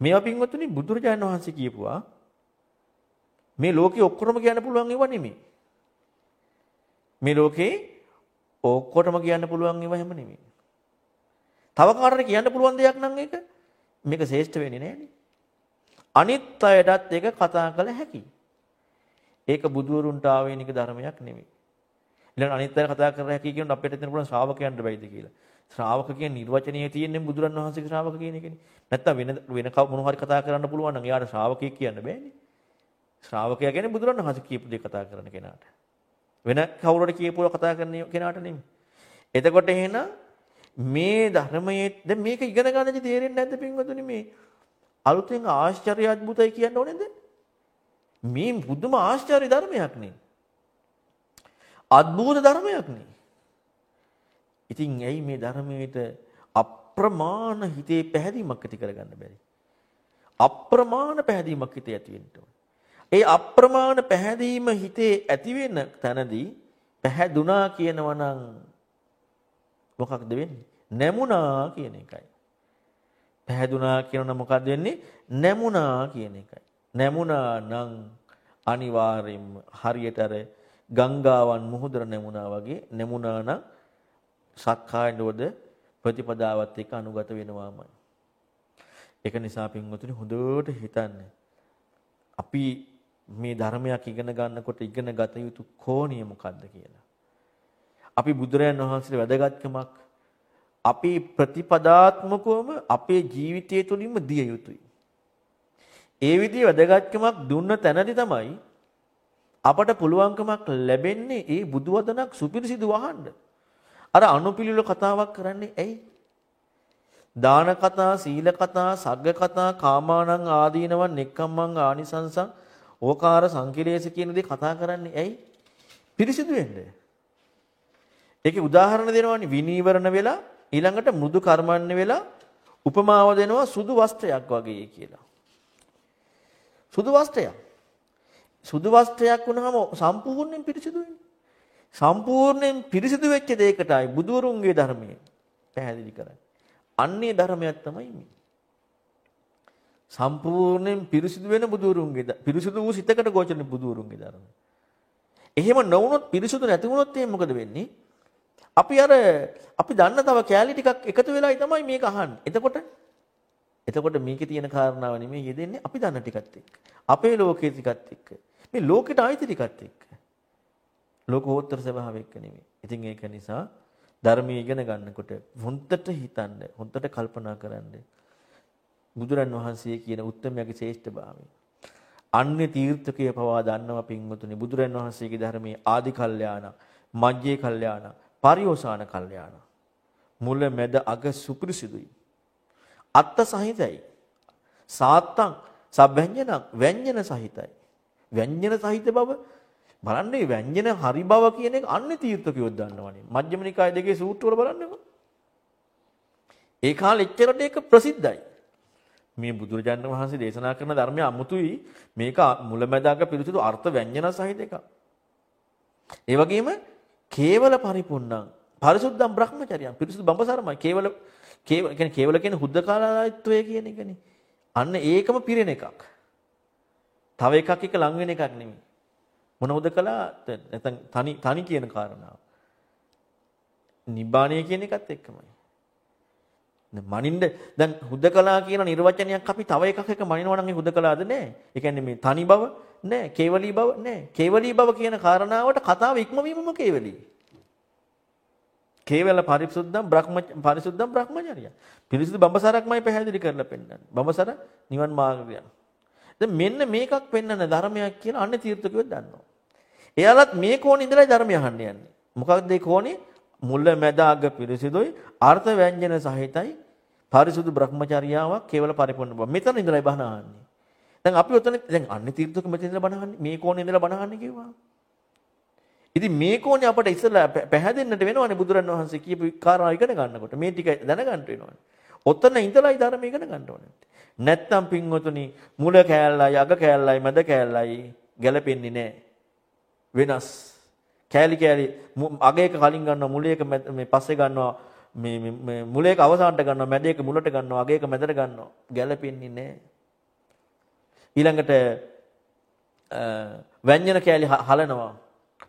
මේවා පින්වතුනි බුදුරජාණන් වහන්සේ කියපුවා මේ ලෝකේ ඔක්කොටම කියන්න පුළුවන් ඒවා නෙමෙයි. මේ ලෝකේ ඔක්කොටම කියන්න පුළුවන් ඒවා හැම නෙමෙයි. තව කාටද කියන්න පුළුවන් දෙයක් නම් ඒක මේක ශ්‍රේෂ්ඨ වෙන්නේ නෑනේ. අනිත් අයටත් ඒක කතා කළ හැකියි. ඒක බුදුවරුන්ට ආවේනික ධර්මයක් නෙමෙයි. ඊළඟ අනිත් අය කතා කර හැකි කියනොත් අපිට හිතන්න පුළුවන් ශ්‍රාවකයන්ට බැයිද කියලා. ශ්‍රාවක කියන නිර්වචනය තියෙන්නේ බුදුරන් වහන්සේගේ ශ්‍රාවක කියන එකනේ. නැත්තම් වෙන වෙන කව මොන හරි කතා කරන්න පුළුවන් නම් එයාට ශ්‍රාවකයෙක් කියන්න බෑනේ. ශ්‍රාවකයා කියන්නේ බුදුරන් වහන්සේ කියපු දේ කතා කරන කෙනාට. වෙන කවුරුට කියපුවා කතා කරන කෙනාට නෙමෙයි. එතකොට එහෙනම් මේ ධර්මයේ දැන් මේක ඉගෙන ගන්නදී තේරෙන්නේ නැද්ද පින්වතුනි මේ අලුතෙන් ආශ්චර්ය අද්භූතයි කියන්න ඕනේද? මේ බුදුම ආශ්චර්ය ධර්මයක් නේ. අද්භූත ධර්මයක් නේ. ඉතින් ඇයි මේ ධර්මයට අප්‍රමාණ හිතේ පැහැදීමක් ඇති කරගන්න බැරි? අප්‍රමාණ පැහැදීමක් හිතේ ඇති වෙන්න ඕනේ. ඒ අප්‍රමාණ පැහැදීම හිතේ ඇති වෙන තැනදී පැහැදුනා කියනවා නම් මොකක්ද වෙන්නේ? නැමුණා කියන එකයි. පැහැදුනා කියනවා මොකක්ද වෙන්නේ? නැමුණා කියන එකයි. නැමුණා නම් අනිවාර්යෙන්ම හරියට අර ගංගාවන් මුහුදර නැමුණා වගේ නැමුණා නම් සක්කාය නෝද ප්‍රතිපදාවත් එක්ක අනුගත වෙනවාමයි. ඒක නිසා පින්වතුනි හොඳට හිතන්න. අපි මේ ධර්මයක් ඉගෙන ගන්නකොට ඉගෙන ගත යුතු කෝණිය මොකද්ද කියලා. අපි බුදුරයන් වහන්සේගේ වැදගත්කමක් අපි ප්‍රතිපදාත්මකවම අපේ ජීවිතය තුළින්ම දිය යුතුයි. ඒ විදිහේ වැදගත්කමක් දුන්න තැනදී තමයි අපට පුළුවන්කමක් ලැබෙන්නේ ඒ බුදු වදනක් සුපිරිසිදු වහන්න. අර අනුපිළිවෙල කතාවක් කරන්නේ ඇයි? දාන කතා, සීල කතා, සග්ග කතා, කාමානං ආදීනවන්, නෙක්ඛම්මං ආනිසංසං, ඕකාර සංකිලේශ කියන දේ කතා කරන්නේ ඇයි? පිරිසිදු වෙන්න. ඒකේ උදාහරණ දෙනවනේ විනීවරණ වෙලා ඊළඟට මෘදු කර්මන්නේ වෙලා උපමාව දෙනවා සුදු වස්ත්‍රයක් වගේ කියලා. සුදු වස්ත්‍රයක්. සුදු වස්ත්‍රයක් වුණාම සම්පූර්ණයෙන් පිරිසිදු වෙන්නේ. සම්පූර්ණයෙන් පිරිසිදු වෙච්ච දෙයකටයි බුදුරුන්ගේ ධර්මය පැහැදිලි කරන්නේ. අන්නේ ධර්මයක් තමයි මේ. සම්පූර්ණයෙන් පිරිසිදු වෙන බුදුරුන්ගේ පිරිසිදු වූ සිතකට ගෝචරන බුදුරුන්ගේ ධර්මය. එහෙම නොවුනොත් පිරිසිදු නැති වුනොත් එහෙනම් මොකද වෙන්නේ? අපි අර අපි දන්න තව කෑලි ටිකක් එකතු වෙලායි තමයි මේක අහන්නේ. එතකොට එතකොට මේකේ තියෙන කාරණාව නෙමෙයි යෙදෙන්නේ අපි දන්න ටිකත් එක්ක. අපේ ලෝකයේ ටිකත් එක්ක. මේ ලෝකෙට ආйти ටිකත් එක්ක. ලෝකෝත්තර ස්වභාවයක නෙමෙයි. ඉතින් ඒක නිසා ධර්මයේ ඉගෙන ගන්නකොට හොන්තට හිතන්න, හොන්තට කල්පනා කරන්න. බුදුරන් වහන්සේ කියන උත්තරමයාගේ ශ්‍රේෂ්ඨභාවය. අන්‍ය තීර්ථකය පවා දන්නවා පින්වතුනි බුදුරන් වහන්සේගේ ධර්මයේ ආදි කල්යාණ, මජ්ජේ කල්යාණ, පරිෝසాన කල්යාණ. මුල මැද අග සුපිරිසිදුයි. අත්ත සහිතයි. සාත්තං සබ්වැඤ්ඤන ව්‍යඤ්ජන සහිතයි. ව්‍යඤ්ජන සහිත බව බලන්නේ ව්‍යඤ්ජන හරි බව කියන එක අන්නේ තීර්ථකයෝ දන්නවනේ. මජ්ක්‍ධිම නිකාය දෙකේ සූත්‍ර වල බලන්නකො. ඒ කාලෙ එච්චරට ඒක ප්‍රසිද්ධයි. මේ බුදුරජාණන් වහන්සේ දේශනා කරන ධර්මය අමුතුයි. මේක මුලැමැදාක පිරිසුදු අර්ථ ව්‍යඤ්ජන සහිත එකක්. ඒ වගේම කේවල පරිපූර්ණං පරිසුද්ධම් බ්‍රහ්මචර්යං පිරිසුදු බඹසරමයි කේවල කේවල කියන්නේ කේවල කියන්නේ හුද්දකාලායිත්වය කියන එකනේ. අන්න ඒකම පිරෙන එකක්. තව එකක් එක ලං වෙන එකක් නෙමෙයි. මොන හුද්දකලා නැත්නම් තනි තනි කියන කාරණාව. නිබ්බාණය කියන එකත් එක්කමයි. මනින්ද දැන් හුදකලා කියන නිර්වචනයක් අපි තව එකක් එක මනිනවා නම් ඒ හුදකලාද නෑ. ඒ කියන්නේ මේ තනි බව නෑ, කේවලී බව නෑ. කේවලී බව කියන කාරණාවට කතාව ඉක්මවීමම කේවලී. කේවල පරිසුද්ධම් බ්‍රහ්ම පරිසුද්ධම් බ්‍රහ්මචර්ය. පිරිසිදු බඹසරක්මයි පැහැදිලි කරලා පෙන්නන්නේ. බඹසර නිවන් මාර්ගය. දැන් මෙන්න මේකක් පෙන්වන ධර්මයක් කියලා අන්නේ තීර්ථකයෝ දන්නවා. එයාලත් මේ කෝණේ ඉඳලා ධර්මය අහන්න යන්නේ. මොකක්ද ඒ කෝණේ? මුල මැද අග පිරිසිදුයි අර්ථ ව්‍යංජන සහිතයි පරිසුදු බ්‍රහ්මචර්යාවක් කේවල පරිපූර්ණ බව. මෙතන ඉඳලා බණ අහන්නේ. දැන් අපි ඔතන දැන් අන්නේ තීර්ථක මෙතන ඉඳලා බණ අහන්නේ මේ කෝණේ ඉඳලා බණ අහන්නේ කිව්වා. ඉතින් මේ කෝණේ අපට ඉස්සලා පැහැදෙන්නට වෙනවනේ බුදුරන් වහන්සේ කියපු කාරණා ඉගෙන ගන්නකොට මේ ටික දැනගන්න වෙනවනේ. ඔතන ඉඳලායි ධර්ම ඉගෙන ගන්න ඕනේ. නැත්තම් පින්වතුනි මුල කෑල්ලයි අග කෑල්ලයි මැද කෑල්ලයි ගැලපෙන්නේ නැහැ. වෙනස්. කෑලි කෑලි අග එක කලින් ගන්නවා මුල එක මේ පස්සේ ගන්නවා මේ මේ මුලේක අවසානට ගන්නවා, මැදේක මුලට ගන්නවා, අගේක මැදට ගන්නවා. ගැළපෙන්නේ නැහැ. ඊළඟට ව්‍යංජන කෑලි හලනවා.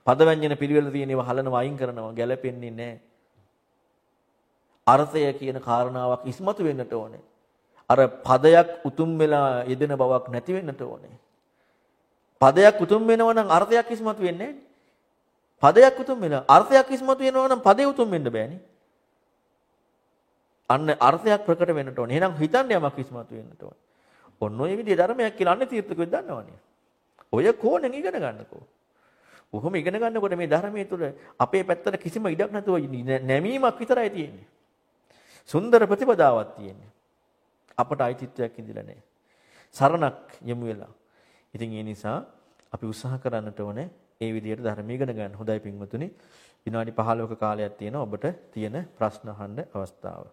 පද ව්‍යංජන පිළිවෙල තියෙන ඒවා හලනවා අයින් කරනවා. ගැළපෙන්නේ නැහැ. අර්ථය කියන කාරණාවක් ඉස්මතු වෙන්නට ඕනේ. අර පදයක් උතුම් වෙලා යෙදෙන බවක් නැති වෙන්නට ඕනේ. පදයක් උතුම් වෙනවා නම් අර්ථයක් ඉස්මතු වෙන්නේ පදයක් උතුම් වෙලා අර්ථයක් ඉස්මතු වෙනවා නම් පදේ උතුම් වෙන්න බෑනේ. අන්න අර්ථයක් ප්‍රකට වෙන්නට ඕනේ. එහෙනම් හිතන්න යමක් ඉස්මතු වෙන්නට ඕනේ. ඔන්න ඔය විදිහේ ධර්මයක් කියලා අන්නේ තීර්ථකෙත් දන්නවනේ. ඔය කෝණෙන් ඉගෙන ගන්නකෝ. කොහොම ඉගෙන ගන්නකොට මේ ධර්මයේ තුල අපේ පැත්තට කිසිම ඉඩක් නැතුව නැමීමක් විතරයි තියෙන්නේ. සුන්දර ප්‍රතිපදාවක් තියෙන්නේ. අපට අයිතිත්වයක් ඉඳිලා නැහැ. සරණක් යමු වෙලා. ඉතින් ඒ නිසා අපි උත්සාහ කරන්නට ඕනේ ඒ විදිහට ධර්ම ඉගෙන ගන්න. හොඳයි පින්වතුනි. විනාඩි 15ක කාලයක් තියෙනවා ඔබට තියෙන ප්‍රශ්න අහන්න අවස්ථාව.